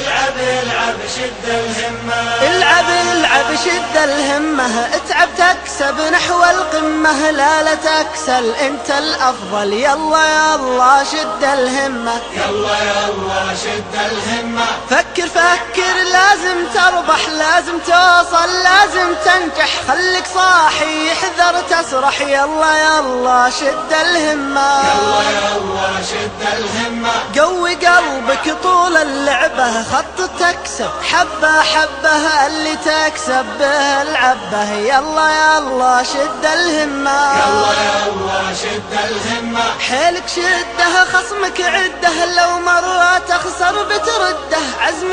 العب العب شد الهمة. العب العب شد الهمة. اتعب تكسب نحو القمة. لا لا تكسل انت الأفضل. يلا يلا شد الهمة. يلا يلا شد الهمة. فكر فكر لازم تربح لازم توصل لازم تنجح خليك صاحي احذر تسرح. يلا يلا شد الهمة. يلا يلا شد الهمة. قوي قلبك طول اللعبة. خط تكسب. حبة حبة اللي تكسب به العبة. يلا يلا شد الهمة. يلا يلا شد الهمة. حيلك شده خصمك عدة. لو مرة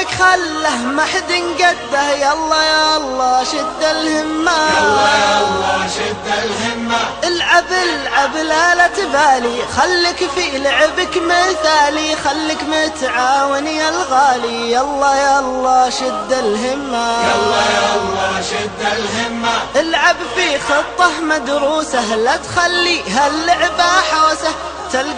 عزمك خله ما حد قده يلا يلا شد الهمة. يلا يلا شد الهمة. العب العب لا لا تبالي. خلك في لعبك مثالي. خلك متعاون يا الغالي. يلا يلا شد الهمة. يلا يلا شد الهمة. العب في خطة مدروسة. لا تخلي هاللعبة حوسة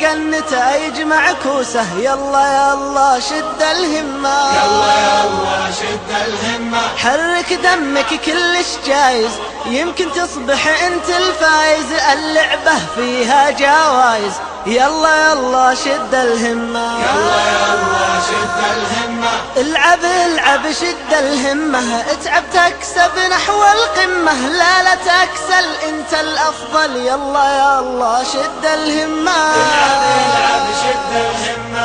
تلقى النتائج معكوسة يلا يلا شد الهمة. يلا يلا شد الهمة. حرك دمك كلش جايز. يمكن تصبح أنت الفايز. اللعبة فيها جوايز يلا يلا شد الهمة. يلا يلا شد الهمة. العب العب شد الهمة. اتعب تكسب نحو القمة. لا لا تكسل انت الأفضل. يلا يلا شد الهمة. العب شد الهمة. العب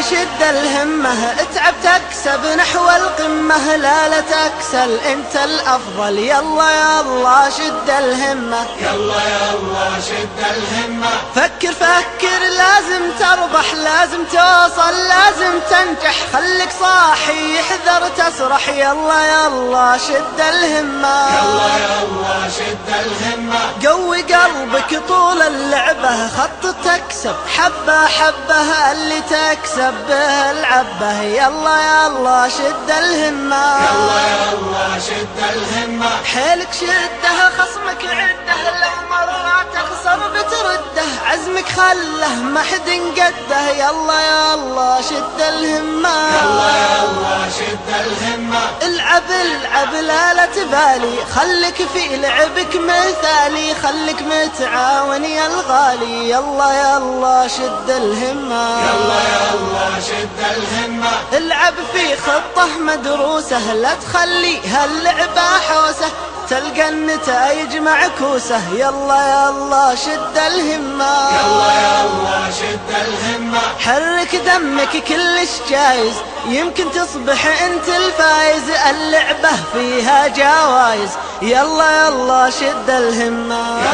شد الهمة اتعب تكسب نحو القمة لا لا تكسل أنت الأفضل يلا يلا شد الهمة. يلا يلا شد الهمة. فكر فكر لازم تربح لازم توصل لازم تنجح خليك صاحي احذر تسرح يلا يلا شد الهمة. يلا يلا شد الهمة. قوي قلبك طول اللعبة خط تكسب حبة حبة اللي تكسب؟ به العبة يلا يلا شد الهمة. يلا يلا شد الهمة. حيلك شده خصمك عده لو مرة تخسر بترده. عزمك خله ما حد قده يلا يلا شد الهمة. يلا يلا شد الهمة. العب العب لا لا تبالي خلك في لعبك مثالي خلك متعاون يا الغالي. يلا يلا شد الهمة. يلا يلا شد الهمة. العب في خطة مدروسة لا تخلي هاللعبة حوسة. تلقى النتائج معكوسة يلا يلا شد الهمة. يلا يلا شد الهمة. حرك دمك كلش جايز. يمكن تصبح انت الفايز. اللعبة فيها جوايز يلا يلا شد الهمة.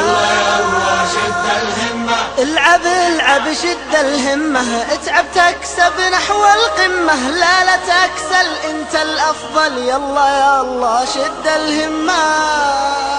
العب العب شد الهمة. اتعب تكسب نحو القمة. لا لا تكسل أنت الأفضل. يلا يلا شد الهمة.